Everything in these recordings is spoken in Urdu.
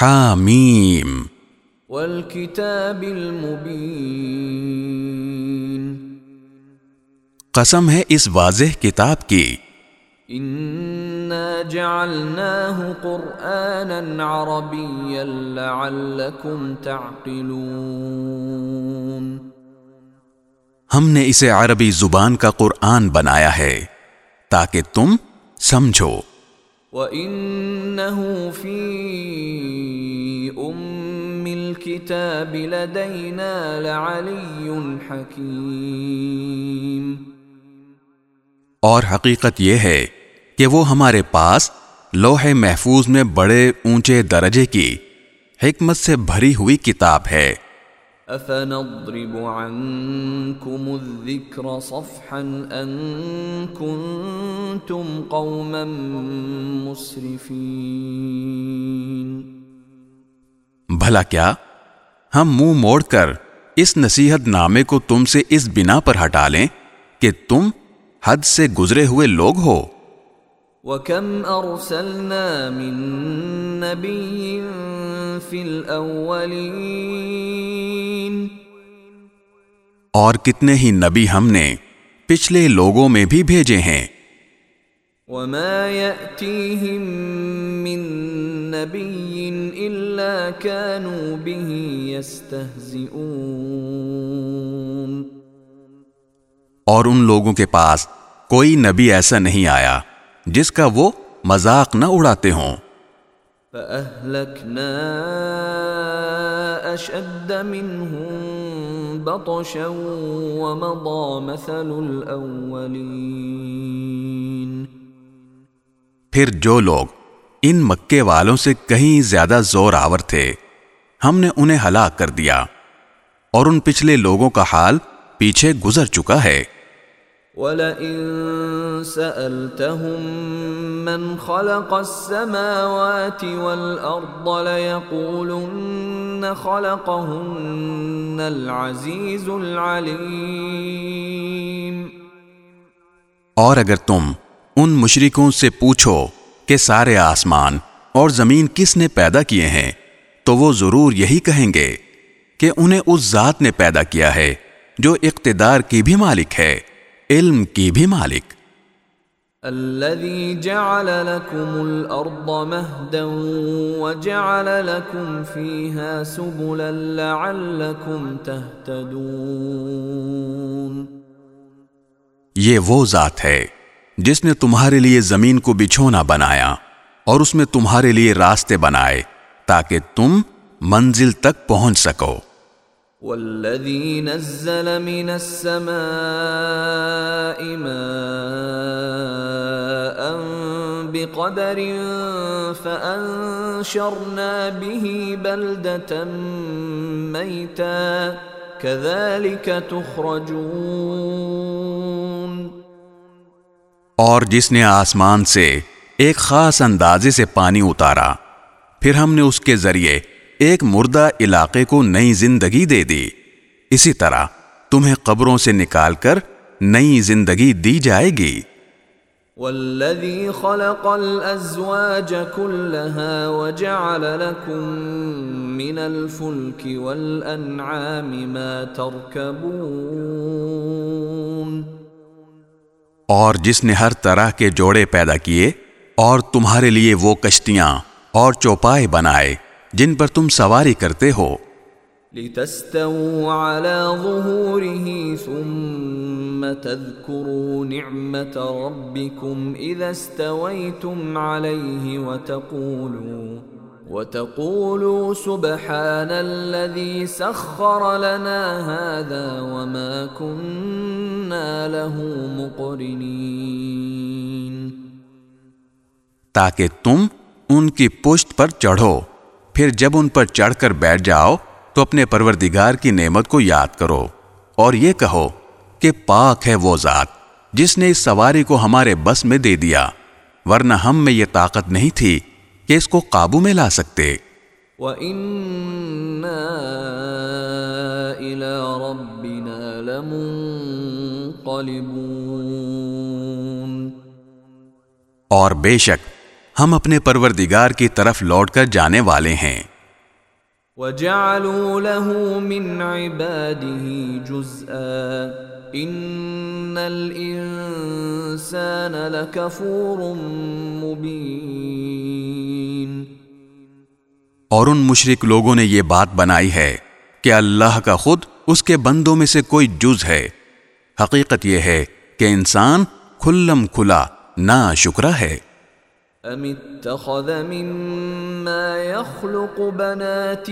حامیم والکتاب المبین قسم ہے اس واضح کتاب کی. انا جعلناه قرآنا عربيا لعلكم تعقلون. ہم نے اسے عربی زبان کا قرآن بنایا ہے تاکہ تم سمجھو. وَإِنَّهُ فِي الْكِتَابِ لَدَيْنَا لَعَلِيٌّ حَكِيمٌ۔ اور حقیقت یہ ہے کہ وہ ہمارے پاس لوح محفوظ میں بڑے اونچے درجے کی حکمت سے بھری ہوئی کتاب ہے۔ أَفَنَضْرِبُ عَنكُمُ الذِّكْرَ صَفْحًا أَن كُنتُمْ قَوْمًا مُسْرِفِينَ۔ بھلا کیا؟ ہم منہ موڑ کر اس نصیحت نامے کو تم سے اس بنا پر ہٹا لیں کہ تم حد سے گزرے ہوئے لوگ ہو۔ وَكَمْ أَرْسَلْنَا مِن نَّبِيٍّ فِي الْأَوَّلِينَ اور کتنے ہی نبی ہم نے پچھلے لوگوں میں بھی بھیجے ہیں۔ وَمَا يَأْتِيهِم مِّن نَّبِيٍّ كَانُوا بِهِ يَسْتَهْزِئُونَ۔ اور ان لوگوں کے پاس کوئی نبی ایسا نہیں آیا جس کا وہ مذاق نہ اڑاتے ہوں۔ فَأَهْلَكْنَا أَشَدَّ مِنْهُمْ بَطْشًا وَمَضَى مَثَلُ الْأَوَّلِينَ۔ پھر جو لوگ ان مکے والوں سے کہیں زیادہ زور آور تھے۔ ہم نے انہیں ہلاک کر دیا۔ اور ان پچھلے لوگوں کا حال پیچھے گزر چکا ہے۔ وَلَئِن سَأَلْتَهُم مَّنْ خَلَقَ السَّمَاوَاتِ وَالْأَرْضَ لَيَقُولُنَّ خَلَقَهُنَّ الْعَزِيزُ الْعَلِيمُ۔ اور اگر تم ان مشرکوں سے پوچھو کہ سارے آسمان اور زمین کس نے پیدا کیے ہیں تو وہ ضرور یہی کہیں گے کہ انہیں اس ذات نے پیدا کیا ہے جو اقتدار کی بھی مالک ہے علم کی بھی مالک۔ الذي جعل لكم الأرض مهدا وجعل لكم فيها سبلا لعلكم تهتدون۔ یہ وہ ذات ہے جس نے تمہارے لیے زمین کو بچھونا بنایا اور اس میں تمہارے لیے راستے بنائے تاکہ تم منزل تک پہنچ سکو۔ والذي نزل من السماء ماء بقدر فأنشرنا به بلدة ميتا كذلك تخرجون اور جس نے آسمان سے ایک خاص اندازے سے پانی اتارا، پھر ہم نے اس کے ذریعے ایک مردہ علاقے کو نئی زندگی دے دی۔ اسی طرح تمہیں قبروں سے نکال کر نئی زندگی دی جائے گی۔ والذي خلق الأزواج كلها وجعل لكم من الفلك والأنعام ما تركبون اور جس نے ہر طرح کے جوڑے پیدا کیے اور تمہارے لیے وہ کشتیاں اور چوپائے بنائے جن پر تم سواری کرتے ہو۔ لتستووا على ظهوره ثم تذكروا نعمة ربكم إذا استويتم عليه وتقولوا وتقولوا سبحان الذي سخر لنا هذا وما كنا له مقرنين. تاکہ تم ان کی پشت پر چڑھو، پھر جب ان پر چڑھ کر بیٹھ جاؤ، تو اپنے پروردگار کی نعمت کو یاد کرو اور یہ کہو کہ پاک ہے وہ ذات جس نے اس سواری کو ہمارے بس میں دے دیا، ورنہ ہم میں یہ طاقت نہیں تھی کہ اس کو قابو میں لا سکتے۔ وَإِنَّا إِلَىٰ رَبِّنَا لَمُنقَلِبُونَ۔ اور بے شک ہم اپنے پروردگار کی طرف لوٹ کر جانے والے ہیں۔ وَجَعَلُوا لَهُ مِنْ عِبَادِهِ جُزْءًا. إِنَّ الْإِنسَانَ لَكَفُورٌ مُبِينٌ. اور ان مشرک لوگوں نے یہ بات بنائی ہے کہ اللہ کا خود اس کے بندوں میں سے کوئی جز ہے۔ حقیقت یہ ہے کہ انسان کھلم کھلا نا شکرا ہے۔ ام اتخذ مما يخلق بنات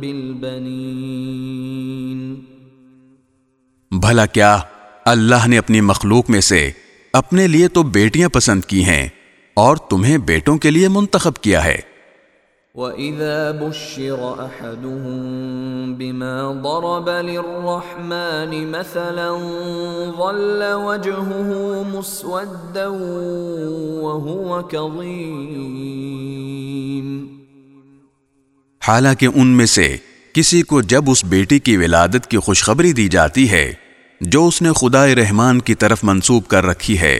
بالبنين بھلا کیا اللہ نے اپنی مخلوق میں سے اپنے لیے تو بیٹیاں پسند کی ہیں اور تمہیں بیٹوں کے لیے منتخب کیا ہے؟ وَإِذَا بُشِّرَ أَحَدُهُم بِمَا ضَرَبَ لِلرَّحْمَنِ مَثَلًا ظَلَّ وَجْهُهُ مُسْوَدًّا وَهُوَ كَظِيمٌ حالانکہ ان میں سے کسی کو جب اس بیٹی کی ولادت کی خوشخبری دی جاتی ہے، جو اس نے خدا رحمان کی طرف منسوب کر رکھی ہے،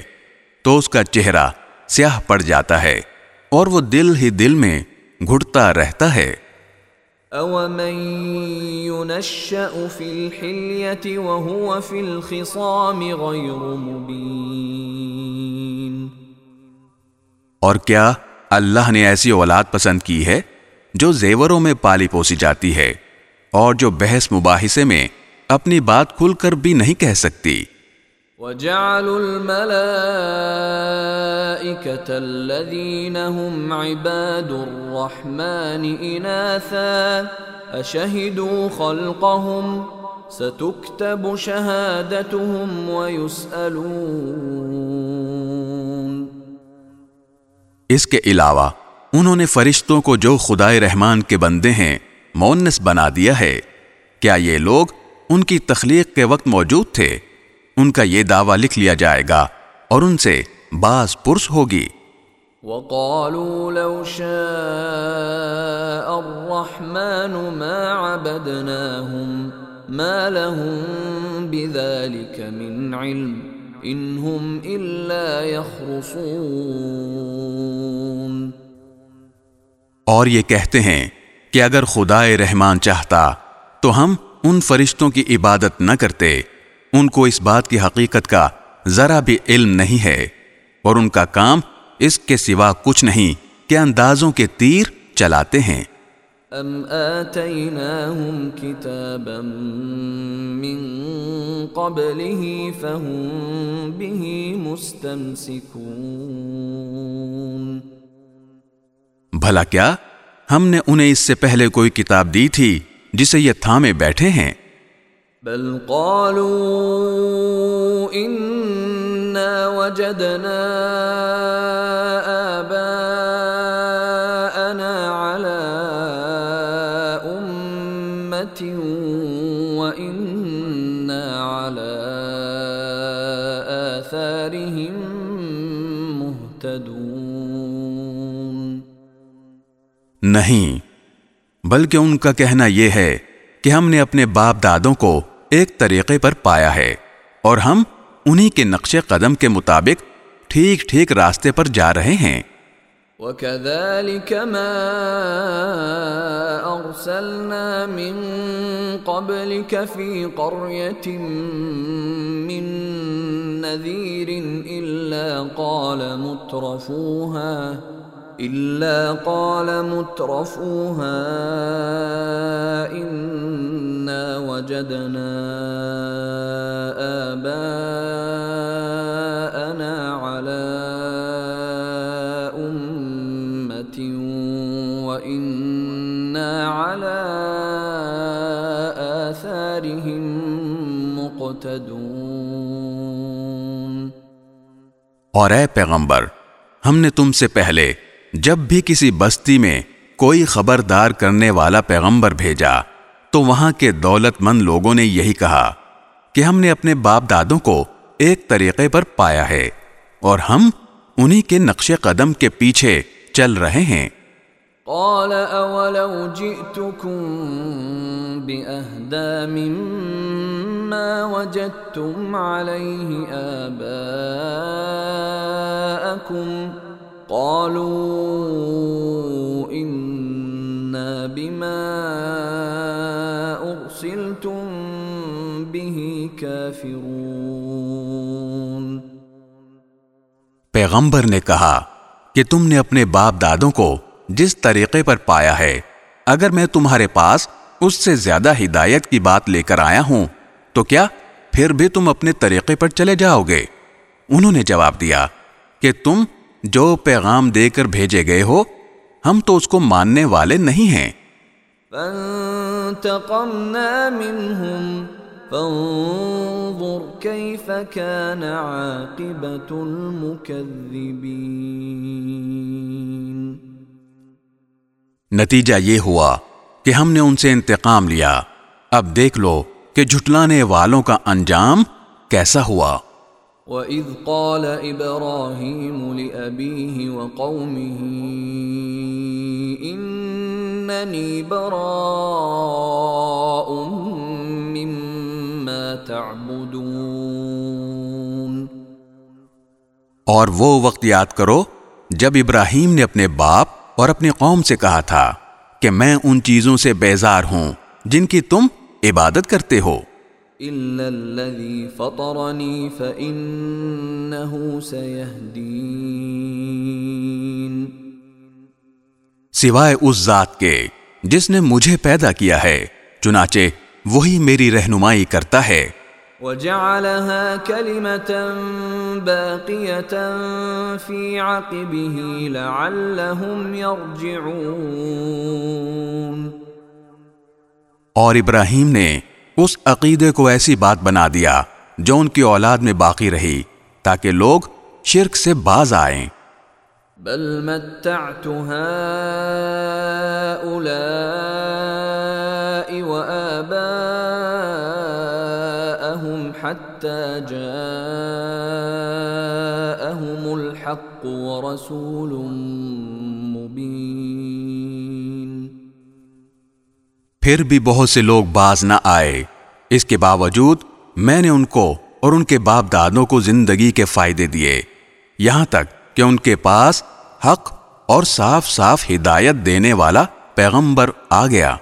تو اس کا چہرہ سیاہ پڑ جاتا ہے اور وہ دل ہی دل میں گھٹتا رہتا ہے۔ اور کیا اللہ نے ایسی اولاد پسند کی ہے جو زیوروں میں پالی پوسی جاتی ہے اور جو بحث مباحثے میں اپنی بات کھل کر بھی نہیں کہہ سکتی؟ وجعلوا الملائكة الذين هم عباد الرحمن إناثا أشهدوا خلقهم ستكتب شهادتهم ويسألون اس کے علاوہ انہوں نے فرشتوں کو جو خدائے رحمان کے بندے ہیں مونس بنا دیا ہے۔ کیا یہ لوگ ان کی تخلیق کے وقت موجود تھے؟ ان کا یہ دعویٰ لکھ لیا جائے گا اور ان سے باز پرس ہوگی۔ وقالوا لو شاء الرحمن ما عبدناهم ما لهم بذلك من علم انهم الا يخرصون۔ اور یہ کہتے ہیں کہ اگر خدا رحمان چاہتا تو ہم ان فرشتوں کی عبادت نہ کرتے۔ ان کو اس بات کی حقیقت کا ذرا بھی علم نہیں ہے اور ان کا کام اس کے سوا کچھ نہیں کہ اندازوں کے تیر چلاتے ہیں۔ ام آتیناہم کتابا من قبله فهم به مستمسکون بھلا کیا ہم نے انہیں اس سے پہلے کوئی کتاب دی تھی جسے یہ تھامے بیٹھے ہیں؟ بل قالوا إنا وجدنا آباءنا على أمة وإنا على آثارهم مهتدون نہیں، بلکہ ان کا کہنا یہ ہے کہ ہم نے اپنے باپ دادوں کو ایک طریقے پر پایا ہے اور ہم انہی کے نقش قدم کے مطابق ٹھیک ٹھیک راستے پر جا رہے ہیں۔ وَكَذَلِكَ مَا أَرْسَلْنَا مِن قَبْلِكَ فِي قَرْيَةٍ مِّن نَذِيرٍ إِلَّا قَالَ مُتْرَفُوهَا إلا قال مترفوها إنا وجدنا آباءنا على أمة وإنا على آثارهم مقتدون. اور اے پیغمبر، ہم نے تم سے پہلے جب بھی کسی بستی میں کوئی خبردار کرنے والا پیغمبر بھیجا، تو وہاں کے دولت مند لوگوں نے یہی کہا کہ ہم نے اپنے باپ دادوں کو ایک طریقے پر پایا ہے اور ہم انہی کے نقش قدم کے پیچھے چل رہے ہیں۔ قال اولو جئتكم باهدى مما وجدتم عليه آباءكم قالوا إنا بما أرسلتم به كافرون پیغمبر نے کہا کہ تم نے اپنے باپ دادوں کو جس طریقے پر پایا ہے، اگر میں تمہارے پاس اس سے زیادہ ہدایت کی بات لے کر آیا ہوں، تو کیا پھر بھی تم اپنے طریقے پر چلے جاؤ گے؟ انہوں نے جواب دیا کہ تم جو پیغام دے کر بھیجے گئے ہو ہم تو اس کو ماننے والے نہیں ہیں۔ فانتقمنا منهم فانظر كيف كان عاقبة المكذبين نتیجہ یہ ہوا کہ ہم نے ان سے انتقام لیا۔ اب دیکھ لو کہ جھٹلانے والوں کا انجام کیسا ہوا۔ وَإِذْ قَالَ إِبْرَاهِيمُ لِأَبِيهِ وَقَوْمِهِ إِنَّنِي بَرَاءٌ مِّمَّا تَعْبُدُونَ اور وہ وقت یاد کرو جب ابراہیم نے اپنے باپ اور اپنی قوم سے کہا تھا کہ میں ان چیزوں سے بیزار ہوں جن کی تم عبادت کرتے ہو۔ إِلَّا الَّذِي فَطَرَنِي فَإِنَّهُ سَيَهْدِينَ سوائے اس ذات کے جس نے مجھے پیدا کیا ہے چنانچہ وہی میری رہنمائی کرتا ہے۔ وَجَعَلَهَا كَلِمَةً بَاقِيَةً فِي عَقِبِهِ لَعَلَّهُمْ يَرْجِعُونَ اور ابراہیم نے اس عقیدے کو ایسی بات بنا دیا جو ان کی اولاد میں باقی رہی تاکہ لوگ شرک سے باز آئیں۔ بل متعت هؤلاء وآباءهم حتى جاءهم الحق ورسول پھر بھی بہت سے لوگ باز نہ آئے۔ اس کے باوجود میں نے ان کو اور ان کے باپ دادوں کو زندگی کے فائدے دیے۔ یہاں تک کہ ان کے پاس حق اور صاف صاف ہدایت دینے والا پیغمبر آ گیا۔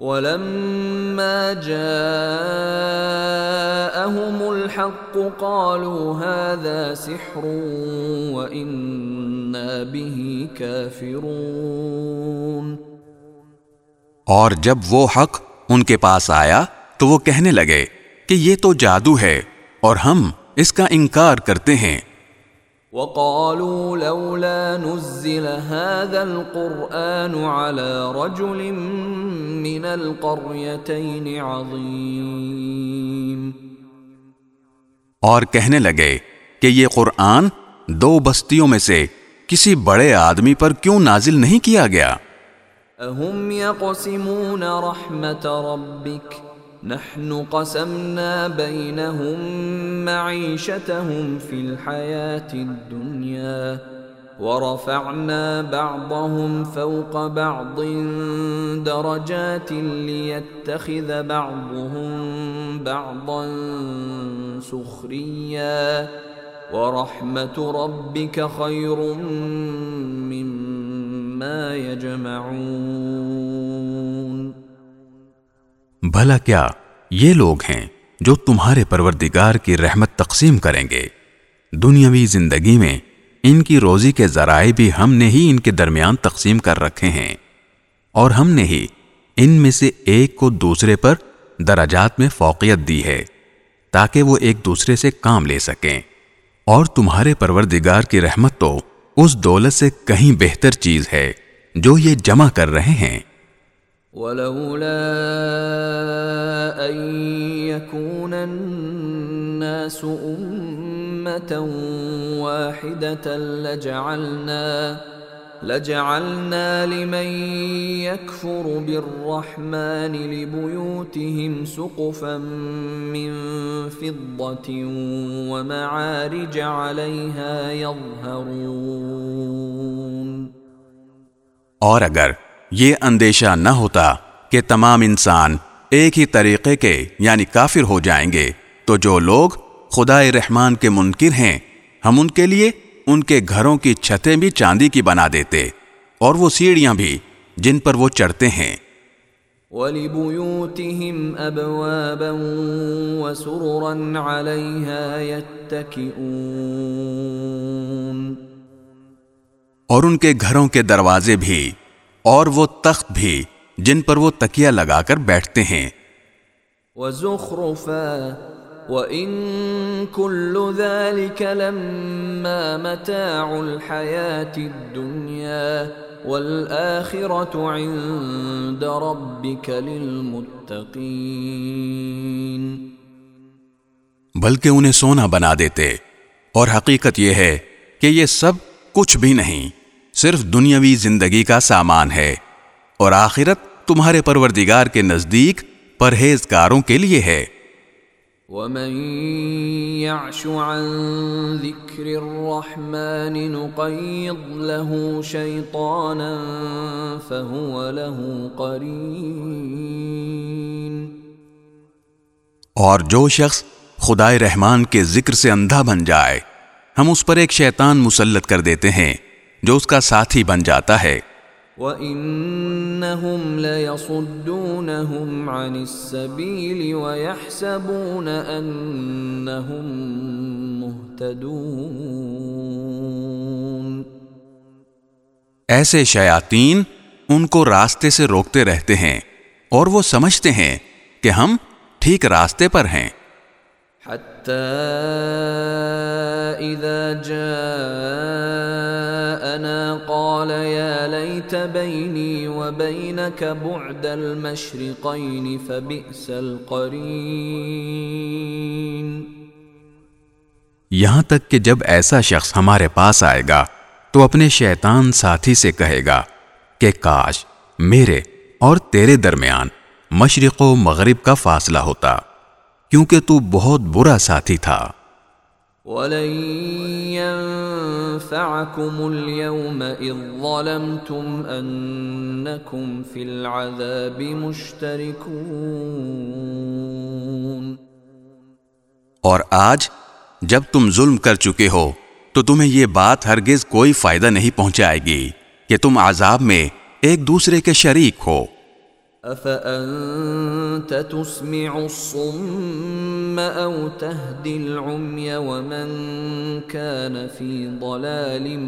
ولما جاءهم الحق قالوا هذا سحر وإنا به كافرون۔ اور جب وہ حق ان کے پاس آیا تو وہ کہنے لگے کہ یہ تو جادو ہے اور ہم اس کا انکار کرتے ہیں۔ وقالوا لولا نزل هذا القرآن على رجل من القريتين عظيم۔ اور کہنے لگے کہ یہ قرآن دو بستیوں میں سے کسی بڑے آدمی پر کیوں نازل نہیں کیا گیا؟ اهم يقسمون رحمة ربك نحن قسمنا بينهم معيشتهم في الحياة الدنيا ورفعنا بعضهم فوق بعض درجات ليتخذ بعضهم بعضا سخريا ورحمة ربك خير مما يجمعون بھلا کیا یہ لوگ ہیں جو تمہارے پروردگار کی رحمت تقسیم کریں گے؟ دنیاوی زندگی میں ان کی روزی کے ذرائع بھی ہم نے ہی ان کے درمیان تقسیم کر رکھے ہیں، اور ہم نے ہی ان میں سے ایک کو دوسرے پر درجات میں فوقیت دی ہے، تاکہ وہ ایک دوسرے سے کام لے سکیں۔ اور تمہارے پروردگار کی رحمت تو اس دولت سے کہیں بہتر چیز ہے جو یہ جمع کر رہے ہیں۔ ولولا ان يكون الناس امه واحده لجعلنا لجعلنا لمن يكفر بالرحمن لبيوتهم سقفا من فضة ومعارج عليها يظهرون. اور اگر یہ اندیشہ نہ ہوتا کہ تمام انسان ایک ہی طریقے کے یعنی کافر ہو جائیں گے، تو جو لوگ خدا رحمان کے منکر ہیں، ہم ان کے لیے ان کے گھروں کی چھتیں بھی چاندی کی بنا دیتے اور وہ سیڑھیاں بھی جن پر وہ چڑھتے ہیں۔ وَلِبُيُوتِهِمْ أَبْوَابًا وَسُرُرًا عَلَيْهَا يَتَّكِئُونَ۔ اور ان کے گھروں کے دروازے بھی اور وہ تخت بھی جن پر وہ تکیہ لگا کر بیٹھتے ہیں۔ وَزُخْرُفًا وَإِن كُلُّ ذَلِكَ لَمَّا مَتَاعُ الْحَيَاةِ الدُّنْيَا وَالْآخِرَةُ عِندَ رَبِّكَ لِلْمُتَّقِينَ بلکہ انہیں سونا بنا دیتے، اور حقیقت یہ ہے کہ یہ سب کچھ بھی نہیں، صرف دنیاوی زندگی کا سامان ہے، اور آخرت تمہارے پروردگار کے نزدیک پرہیزکاروں کے لیے ہے۔ ومن يعش عن ذكر الرحمن نقيض له شيطانا فهو له قرين۔ اور جو شخص خدائے رحمان کے ذکر سے اندھا بن جائے، ہم اس پر ایک شیطان مسلط کر دیتے ہیں جو اس کا ساتھی بن جاتا ہے۔ وَإِنَّهُمْ لَيَصُدُّونَهُمْ عَنِ السَّبِيلِ وَيَحْسَبُونَ أَنَّهُمْ مُهْتَدُونَ۔ ایسے شیاطین ان کو راستے سے روکتے رہتے ہیں اور وہ سمجھتے ہیں کہ ہم ٹھیک راستے پر ہیں۔ حتى إذا جاءنا قال يا ليت بيني وبينك بعد المشرقين فبئس القرين. یہاں تک کہ جب ایسا شخص ہمارے پاس آئے گا تو اپنے شیطان ساتھی سے کہے گا کہ کاش میرے اور تیرے درمیان مشرق و مغرب کا فاصلہ ہوتا۔ کیونکہ تو بہت برا ساتھی تھا۔ ولن ينفعكم اليوم إذ ظلمتم أنكم في العذاب مشتركون۔ اور آج جب تم ظلم کر چکے ہو تو تمہیں یہ بات ہرگز کوئی فائدہ نہیں پہنچائے گی کہ تم عذاب میں ایک دوسرے کے شریک ہو۔ أفأنت تسمع الصم أو تهدي العمي ومن كان في ضلال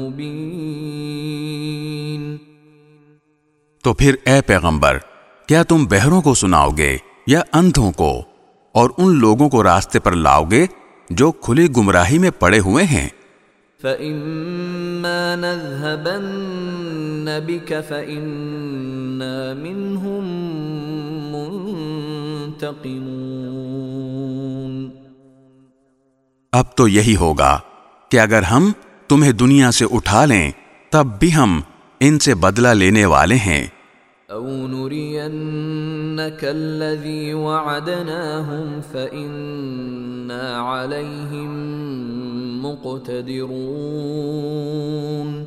مبين تو پھر اے پیغمبر، کیا تم بہروں کو سناؤ گے یا اندھوں کو؟ اور ان لوگوں کو راستے پر لاؤ گے جو کھلی گمراہی میں پڑے ہوئے ہیں؟ فَإِمَّا نَذْهَبَنَّ بِكَ فَإِنَّا مِنْهُمْ مُنْتَقِمُونَ اب تو یہی ہوگا کہ اگر ہم تمہیں دنیا سے اٹھا لیں، تب بھی ہم ان سے بدلہ لینے والے ہیں۔ أَوْ نُرِيَنَّكَ الَّذِي وَعَدْنَاهُمْ فَإِنَّا عَلَيْهِمْ مُقْتَدِرُونَ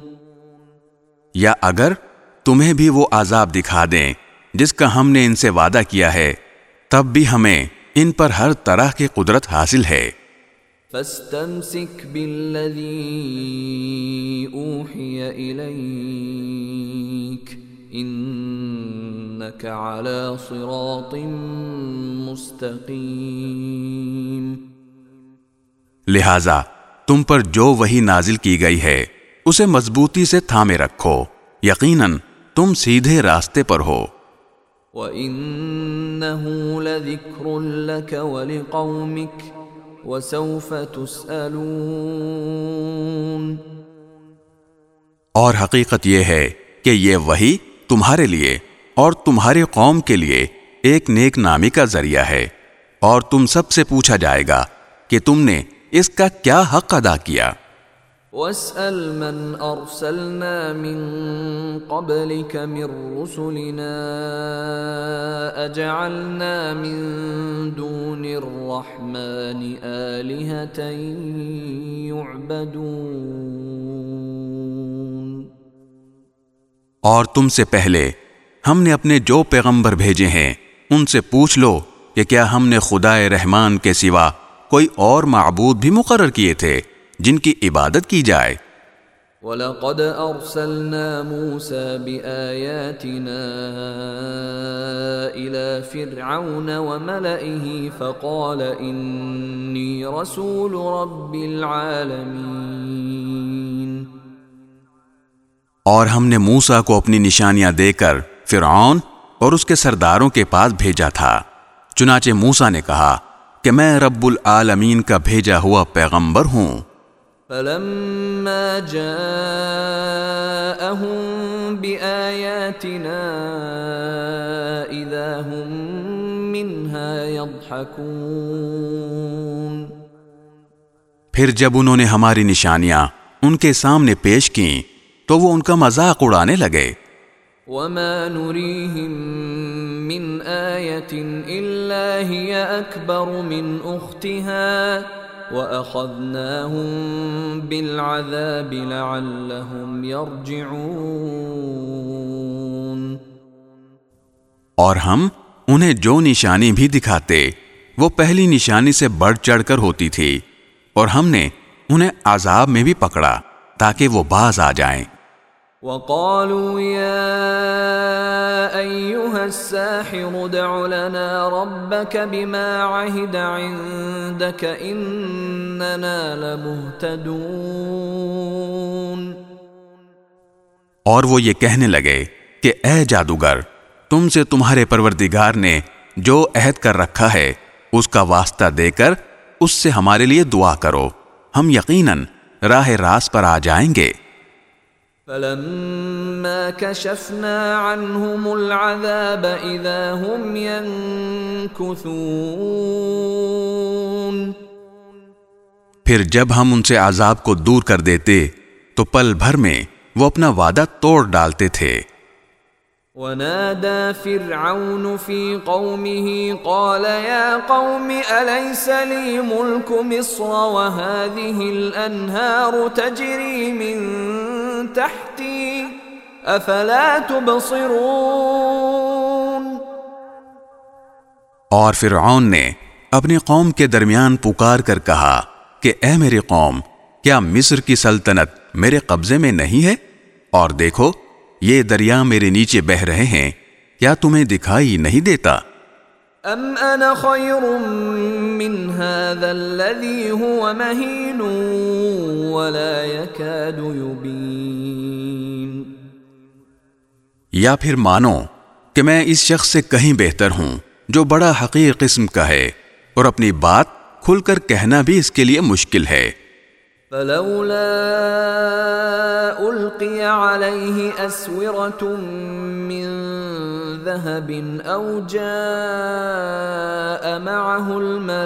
یا اگر تمہیں بھی وہ عذاب دکھا دیں جس کا ہم نے ان سے وعدہ کیا ہے تب بھی ہمیں ان پر ہر طرح کی قدرت حاصل ہے۔ فاستمسك بالذي أوحي إليك إنك على صراط مستقيم لہذا تم پر جو وہی نازل کی گئی ہے اسے مضبوطی سے تھامے رکھو۔ یقیناً تم سیدھے راستے پر ہو۔ وَإِنَّهُ لَذِكْرٌ لَكَ وَلِقَوْمِكَ وَسَوْفَ تُسْأَلُونَ اور حقیقت یہ ہے کہ یہ وہی تمہارے لیے اور تمہارے قوم کے لیے ایک نیک نامی کا ذریعہ ہے۔ اور تم سب سے پوچھا جائے گا کہ تم نے اس کا کیا حق ادا کیا۔ واسأل من أرسلنا من قبلك من رسلنا أجعلنا من دون الرحمن آلهة يعبدون اور تم سے پہلے ہم نے اپنے جو پیغمبر بھیجے ہیں، ان سے پوچھ لو کہ کیا ہم نے خدا رحمان کے سوا کوئی اور معبود بھی مقرر کیے تھے جن کی عبادت کی جائے؟ وَلَقَدْ أَرْسَلْنَا مُوسَى بِآيَاتِنَا إِلَى فِرْعَوْنَ وَمَلَئِهِ فَقَالَ إِنِّي رَسُولُ رَبِّ الْعَالَمِينَ اور ہم نے موسا کو اپنی نشانیاں دے کر فرعون اور اس کے سرداروں کے پاس بھیجا تھا۔ چنانچہ موسا نے کہا کہ میں رب العالمین کا بھیجا ہوا پیغمبر ہوں۔ فلما جاءهم بآياتنا إذا هم منها يضحكون۔ پھر جب انہوں نے ہماری نشانیاں ان کے سامنے پیش کیں تو وہ ان کا مذاق اڑانے لگے۔ وما نريهم من آية إلا هي أكبر من أختها وأخذناهم بالعذاب لعلهم يرجعون۔ اور ہم انہیں جو نشانی بھی دکھاتے وہ پہلی نشانی سے بڑھ چڑھ کر ہوتی تھی اور ہم نے انہیں عذاب میں بھی پکڑا تاکہ وہ باز آ جائیں۔ وقالوا يا أيها الساحر دع لنا ربك بما عهد عندك إننا لمهتدون اور وہ یہ کہنے لگے کہ اے جادوگر، تم سے تمہارے پروردگار نے جو عہد کر رکھا ہے، اس کا واسطہ دے کر اس سے ہمارے لیے دعا کرو۔ ہم یقیناً راہ راست پر آ جائیں گے۔ فلما كشفنا عنهم العذاب اذا هم ينكثون. پھر جب ہم ان سے عذاب کو دور کر دیتے تو پل بھر میں وہ اپنا وعدہ توڑ ڈالتے تھے۔ ونادى فرعون في قومه قال يا قوم أليس لي ملك مصر وهذه الأنهار تجري من تحتي أفلا تبصرون؟ اور فرعون نے اپنی قوم کے درمیان پکار کر کہا کہ اے میری قوم، کیا مصر کی سلطنت میرے قبضے میں نہیں ہے؟ اور دیکھو، یہ دریا میرے نیچے بہ رہے ہیں، کیا تمہیں دکھائی نہیں دیتا؟ ام انا خیر من هذا الذي هو مهين ولا يكاد يبين۔ یا پھر مانو کہ میں اس شخص سے کہیں بہتر ہوں جو بڑا حقیر قسم کا ہے اور اپنی بات کھل کر کہنا بھی اس کے لیے مشکل ہے۔ فلولا القي عليه اسوره من ذهب او جاء معه الملائكه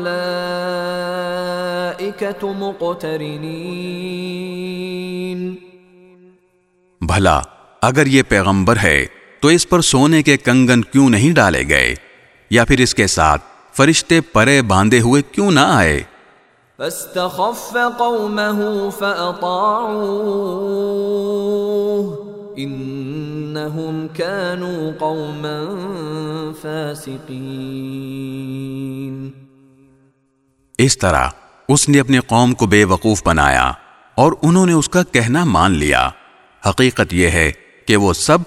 مقترنين. بھلا اگر یہ پیغمبر ہے تو اس پر سونے کے کنگن کیوں نہیں ڈالے گئے؟ یا پھر اس کے ساتھ فرشتے پرے باندھے ہوئے کیوں نہ آئے؟ فاستخف قومه فأطاعوه. إنهم كانوا قوما فاسقين۔ اس طرح اس نے اپنی قوم کو بے وقوف بنایا اور انہوں نے اس کا کہنا مان لیا۔ حقیقت یہ ہے کہ وہ سب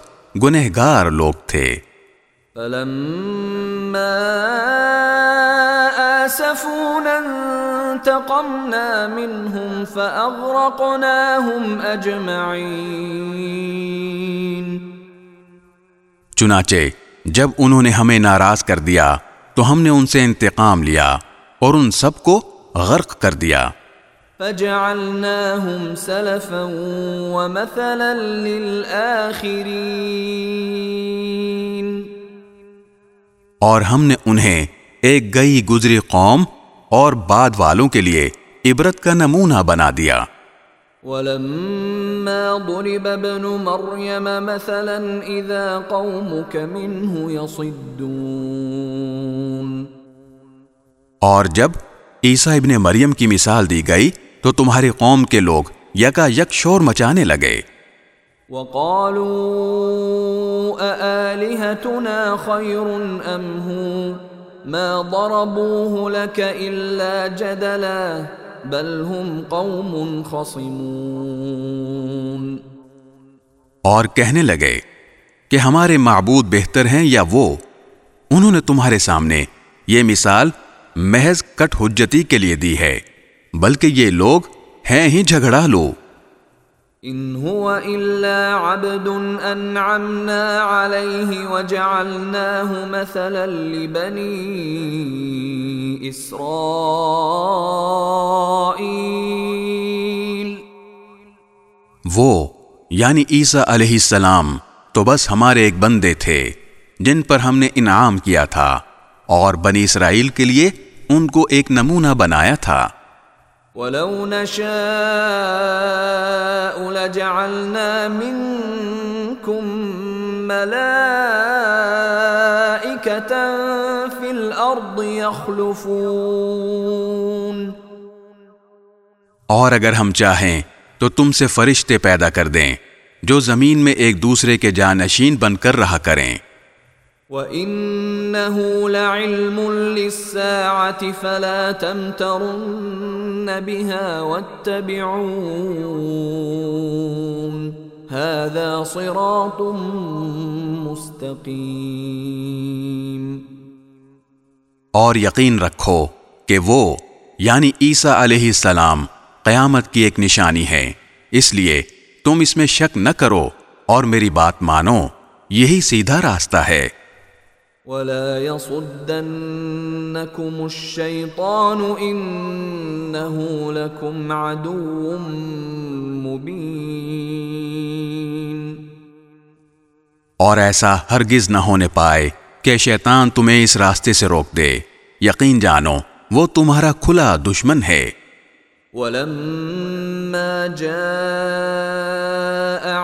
گنہگار لوگ تھے۔ فلما آسفونا انتقمنا منهم فأغرقناهم أجمعين. چنانچہ جب انہوں نے ہمیں ناراض کر دیا تو ہم نے ان سے انتقام لیا اور ان سب کو غرق کر دیا۔ فجعلناهم سلفا ومثلا للآخرين اور ہم نے انہیں ایک گئی گزری قوم اور بعد والوں کے لیے عبرت کا نمونہ بنا دیا۔ ولما ضرب ابن مريم مثلا اذا قومك منه يصدون۔ اور جب عیسیٰ ابن مریم کی مثال دی گئی تو تمہاری قوم کے لوگ یکا یک شور مچانے لگے۔ وقالوا أآلهتنا خير أم هو؟ ما ضربوه لك إلا جدلا بل هم قوم خصمون اور کہنے لگے کہ ہمارے معبود بہتر ہیں یا وہ؟ انہوں نے تمہارے سامنے یہ مثال محض کٹ حجتی کے لیے دی ہے، بلکہ یہ لوگ ہیں ہی جھگڑا لو۔ ان هو الا عبد انعمنا عليه وجعلناه مثلا لبني اسرائيل وہ یعنی عیسیٰ علیہ السلام، تو بس ہمارے ایک بندے تھے، جن پر ہم نے انعام کیا تھا، اور بنی اسرائیل کے لیے ان کو ایک نمونہ بنایا تھا۔ ولو نشاء لجعلنا منكم ملائكة في الأرض يخلفون اور اگر ہم چاہیں تو تم سے فرشتے پیدا کر دیں جو زمین میں ایک دوسرے کے جانشین بن کر رہا کریں۔ وَإِنَّهُ لَعِلْمٌ لِلسَّاعَةِ فَلَا تَمْتَرُنَّ بِهَا وَاتَّبِعُونَ هَذَا صِرَاطٌ مُسْتَقِيمٌ اور یقین رکھو کہ وہ یعنی عیسیٰ علیہ السلام، قیامت کی ایک نشانی ہے۔ اس لیے تم اس میں شک نہ کرو اور میری بات مانو۔ یہی سیدھا راستہ ہے۔ ولا يصدنكم الشيطان انه لكم عدو مبين اور ایسا ہرگز نہ ہونے پائے کہ شیطان تمہیں اس راستے سے روک دے۔ یقین جانو وہ تمہارا کھلا دشمن ہے۔ ولما جاء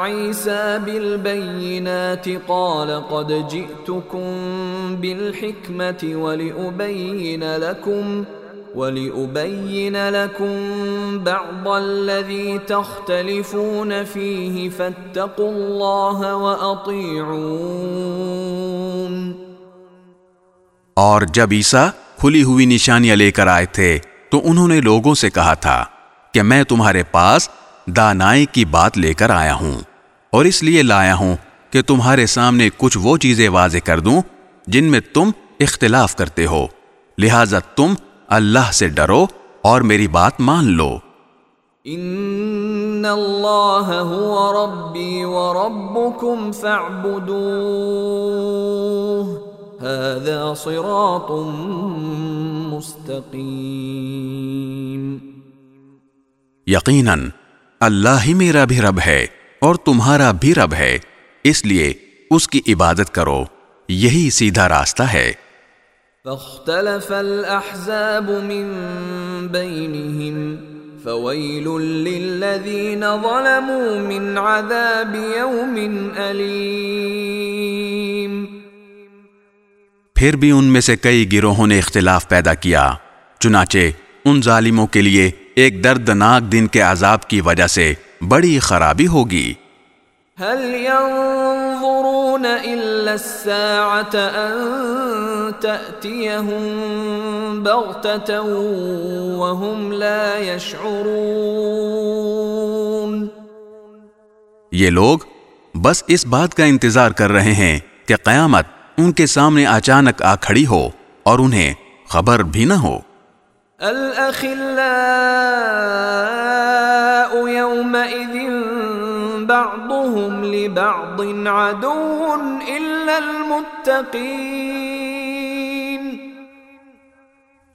عيسى بالبينات قال قد جئتكم بالحكمة ولأبين لكم ولأبين لكم بعض الذي تختلفون فيه فاتقوا الله وأطيعون. اور جب عیسیٰ کھلی ہوئی نشانیاں لے کر آئے تھے، تو انہوں نے لوگوں سے کہا تھا کہ میں تمہارے پاس دانائی کی بات لے کر آیا ہوں۔ اور اس لیے لایا ہوں کہ تمہارے سامنے کچھ وہ چیزیں واضح کر دوں جن میں تم اختلاف کرتے ہو۔ لہذا تم اللہ سے ڈرو اور میری بات مان لو۔ ان اللہ هو ربی وربکم فاعبدوه هذا صراط مستقیم۔ یقیناً اللہ ہی میرا بھی رب ہے۔ اور تمہارا بھی رب ہے اس لیے اس کی عبادت کرو۔ یہی سیدھا راستہ ہے۔ فاختلف الاحزاب من بينهم فويل للذين ظلموا من عذاب يوم اليم پھر بھی ان میں سے کئی گروہوں نے اختلاف پیدا کیا چنانچہ ان ظالموں کے لیے ایک دردناک دن کے عذاب کی وجہ سے بڑی خرابی ہوگی۔ هل ينظرون الا الساعه ان تاتيهم بغته وهم لا يشعرون یہ لوگ بس اس بات کا انتظار کر رہے ہیں کہ قیامت ان کے سامنے اچانک آ کھڑی ہو اور انہیں خبر بھی نہ ہو۔ يومئذ بعضهم لبعض عدو الا المتقين.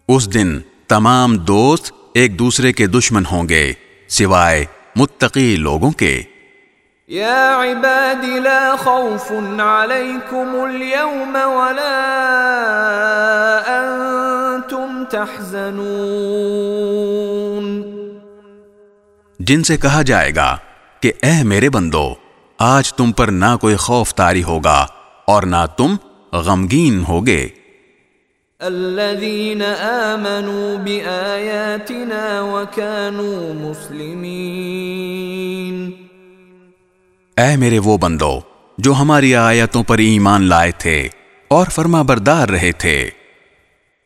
اس دن تمام دوست ایک دوسرے کے دشمن ہوں گے سوائے متقی لوگوں کے۔ يا عباد لا خوف عليكم اليوم ولا أنتم تحزنون۔ جن سے کہا جائے گا کہ اے میرے بندو آج تم پر نہ کوئی خوف تاری ہوگا اور نہ تم غمگین ہوگے۔ الذين آمنوا بآياتنا وكانوا مسلمين اے میرے وہ بندو جو ہماری آیتوں پر ایمان لائے تھے اور فرما بردار رہے تھے۔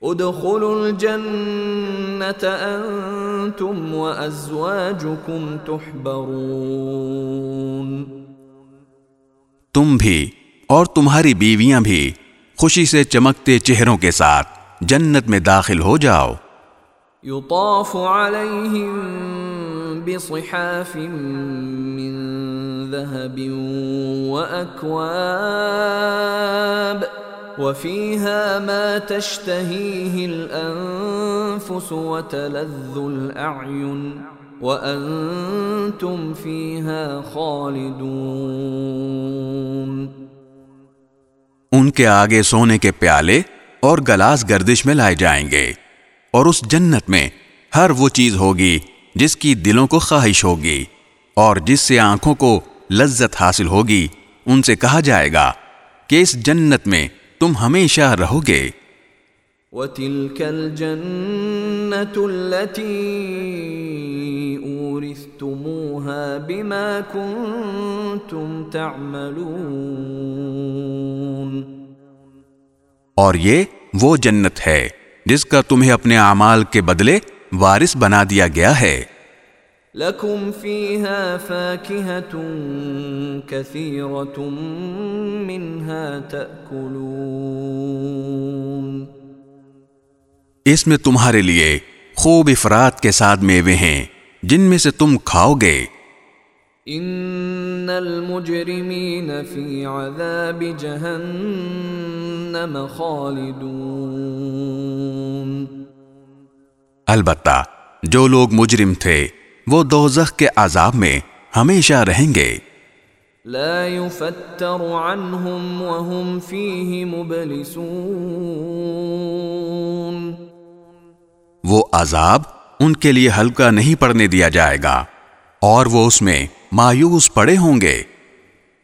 ادخلوا الجنة انتم وازواجكم تحبرون. تم بھی اور تمہاری بیویاں بھی خوشی سے چمکتے چہروں کے ساتھ جنت میں داخل ہو جاؤ۔ يطاف عليهم بصحاف من ذهب وأكواب وفيها ما تشتهيه الأنفس وتلذ الأعين وأنتم فيها خالدون. ان کے آگے سونے کے پیالے اور گلاس گردش میں لائے جائیں گے، اور اس جنت میں ہر وہ چیز ہوگی جس کی دلوں کو خواہش ہوگی، اور جس سے آنکھوں کو لذت حاصل ہوگی، ان سے کہا جائے گا کہ اس جنت میں تم ہمیشہ رہو گے وَتِلْكَ الْجَنَّةُ الَّتِي أُورِثْتُمُوهَا بِمَا كُنْتُمْ تَعْمَلُونَ۔ اور یہ وہ جنت ہے جس کا تمہیں اپنے اعمال کے بدلے وارث بنا دیا گیا ہے۔ لَكُمْ فِيهَا فَاكِهَةٌ كَثِيرَةٌ مِّنْهَا تَأْكُلُونَ۔ اس میں تمہارے لیے خوب افراد کے ساتھ میوے ہیں جن میں سے تم کھاؤ گے۔ ان المجرمین فی عذاب جہنم خالدون۔ البتہ جو لوگ مجرم تھے وہ دوزخ کے عذاب میں ہمیشہ رہیں گے۔ لا يفتر عنهم وهم فيه مبلسون۔ وہ عذاب ان کے لیے ہلکا نہیں پڑنے دیا جائے گا اور وہ اس میں مایوس پڑے ہوں گے۔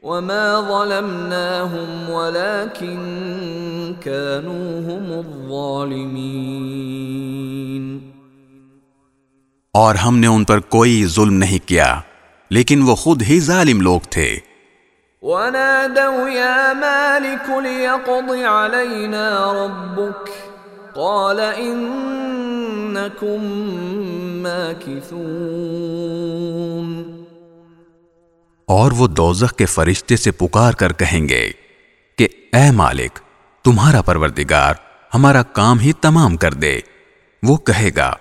وما ظلمناهم ولكن كانوا هم الظالمين۔ اور ہم نے ان پر کوئی ظلم نہیں کیا لیکن وہ خود ہی ظالم لوگ تھے۔ ونادوا يا مالك ليقض علينا ربك۔ قال إنكم ماكثون۔ اور وہ دوزخ کے فرشتے سے پکار کر کہیں گے کہ اے مالک تمہارا پروردگار ہمارا کام ہی تمام کر دے۔ وہ کہے گا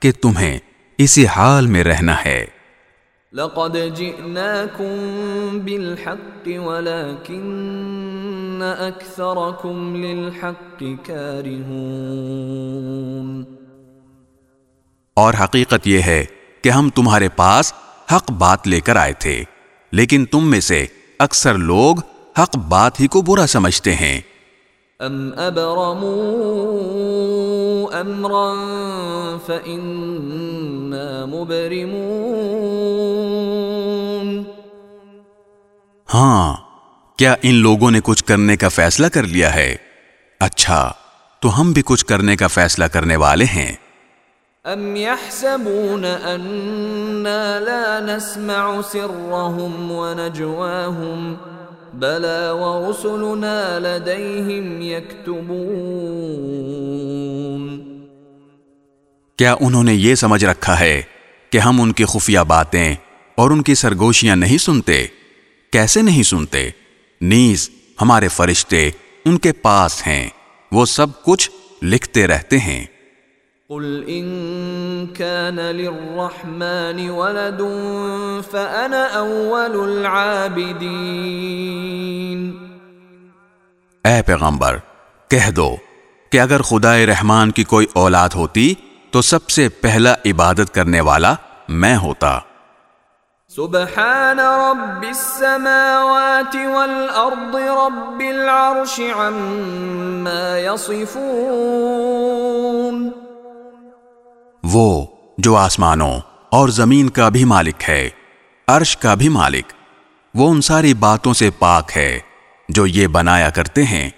کہ تمہیں اسی حال میں رہنا ہے۔ لقد جئناكم بالحق ولكن أكثركم للحق كارهون اور حقیقت یہ ہے کہ ہم تمہارے پاس حق بات لے کر آئے تھے لیکن تم میں سے اکثر لوگ حق بات ہی کو برا سمجھتے ہیں۔ ام ابرموا امرا مبرمون۔ ہاں کیا ان لوگوں نے کچھ کرنے کا فیصلہ کر لیا ہے؟ اچھا تو ہم بھی کچھ کرنے کا فیصلہ کرنے والے ہیں۔ ام يحسبون اننا لا نسمع سرهم ونجواهم بلى ورسلنا لديهم يكتبون۔ کیا انہوں نے یہ سمجھ رکھا ہے کہ ہم ان کی خفیہ باتیں اور ان کی سرگوشیاں نہیں سنتے؟ کیسے نہیں سنتے؟ نیز ہمارے فرشتے ان کے پاس ہیں وہ سب کچھ لکھتے رہتے ہیں۔ قل ان كان للرحمن ولد فانا اول العابدين۔ اے پیغمبر کہہ دو کہ اگر خدا رحمان کی کوئی اولاد ہوتی تو سب سے پہلا عبادت کرنے والا میں ہوتا۔ سبحان رب السماوات والارض رب العرش عما يصفون۔ وہ جو آسمانوں اور زمین کا بھی مالک ہے عرش کا بھی مالک وہ ان ساری باتوں سے پاک ہے جو یہ بنایا کرتے ہیں۔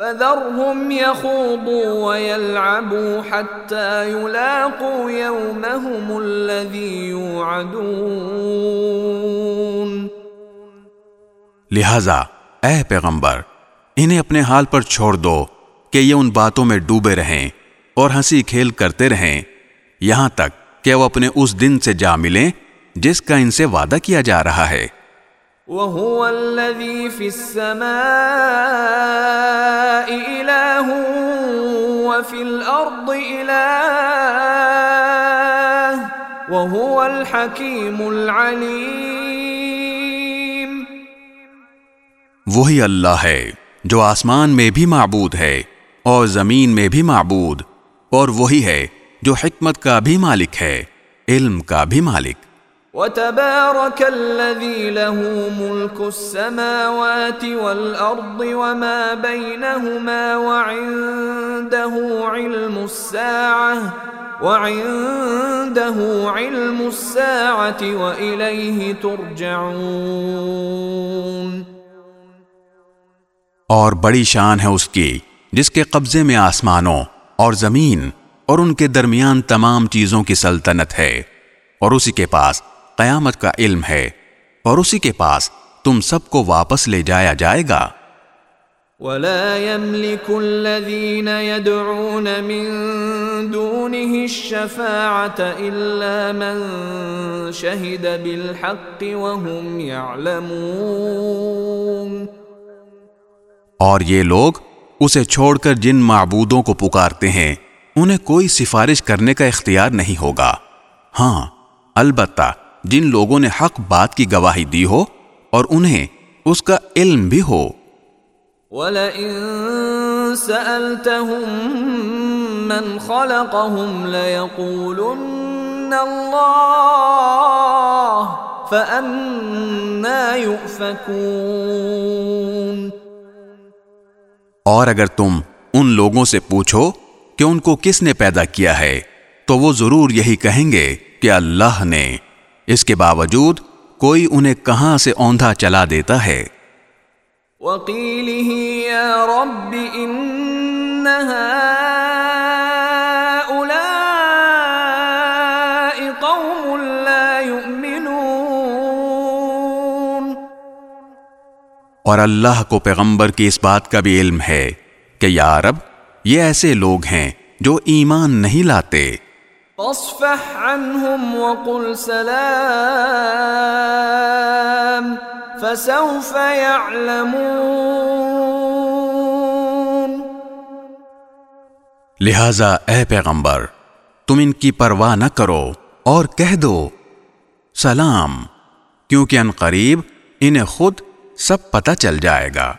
فذرهم يخوضوا ويلعبوا حتى يلاقوا يومهم الذي يوعدون. لہذا اے پیغمبر، انہیں اپنے حال پر چھوڑ دو کہ یہ ان باتوں میں ڈوبے رہیں اور ہنسی کھیل کرتے رہیں، یہاں تک کہ وہ اپنے اس دن سے جا ملیں جس کا ان سے وعدہ کیا جا رہا ہے۔ وهو الذي في السماء إله وفي الأرض إله وهو الحكيم العليم. وہی اللہ ہے جو آسمان میں بھی معبود ہے اور زمین میں بھی معبود اور وہی ہے جو حکمت کا بھی مالک ہے، علم کا بھی مالک۔ وتبارك الذي له ملك السماوات والأرض وما بينهما وعنده علم الساعة وعنده علم الساعة وإليه ترجعون. اور بڑی شان ہے اس کی جس کے قبضے میں آسمانوں اور زمین اور ان کے درمیان تمام چیزوں کی سلطنت ہے اور اسی کے پاس قیامت کا علم ہے اور اسی کے پاس تم سب کو واپس لے جایا جائے گا۔ ولا يملك الذين يدعون من دونه الشفاعة إلا من شهد بالحق وهم يعلمون۔ اور یہ لوگ اسے چھوڑ کر جن معبودوں کو پکارتے ہیں انہیں کوئی سفارش کرنے کا اختیار نہیں ہوگا۔ ہاں البتہ جن لوگوں نے حق بات کی گواہی دی ہو اور انہیں اس کا علم بھی ہو۔ وَلَئِن سَأَلْتَهُم مَّنْ خَلَقَهُمْ لَيَقُولُنَّ اللَّهِ فَأَنَّا يُؤْفَكُونَ۔ اور اگر تم ان لوگوں سے پوچھو کہ ان کو کس نے پیدا کیا ہے تو وہ ضرور یہی کہیں گے کہ اللہ نے۔ اس کے باوجود کوئی انہیں کہاں سے اوندھا چلا دیتا ہے۔ وَقِيلِهِ يَا رَبِّ إِنَّ هَؤُلَاءِ قَوْمٌ لَا يُؤْمِنُونَ۔ اور اللہ کو پیغمبر کی اس بات کا بھی علم ہے کہ یا رب یہ ایسے لوگ ہیں جو ایمان نہیں لاتے۔ فاصفح عنهم وقل سلام فسوف يعلمون. لہذا اے پیغمبر، تم ان کی پرواہ نہ کرو اور کہہ دو، سلام، کیونکہ ان قریب انہیں خود سب پتہ چل جائے گا۔